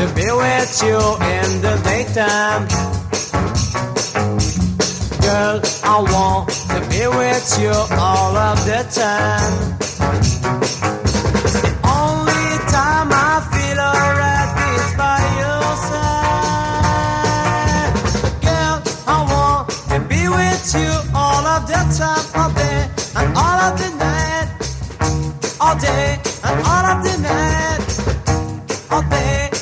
to be with you in the daytime. Girl, I want to be with you all of the time. Only time I feel alright is by your side. Girl, I want to be with you all of the time, all day and all of the night, all day and all of the night, all day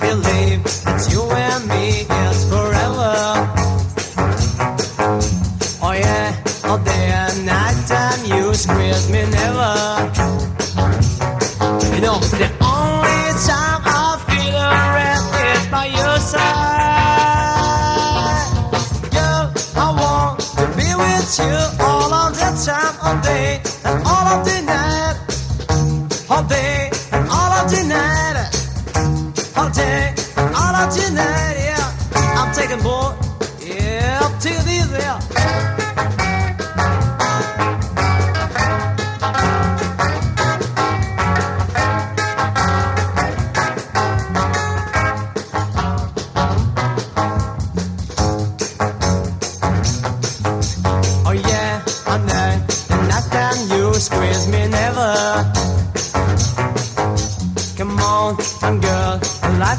believe that you and me is forever. Oh yeah, all day and night time you squeeze me never. You know, the only time I feel alright is by your side. Girl, I want to be with you I'm taking boy, yeah, up to these, yeah. Oh yeah, I know. And that time you squeeze me never. Come on, girl. And that